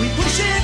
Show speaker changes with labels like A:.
A: We push it.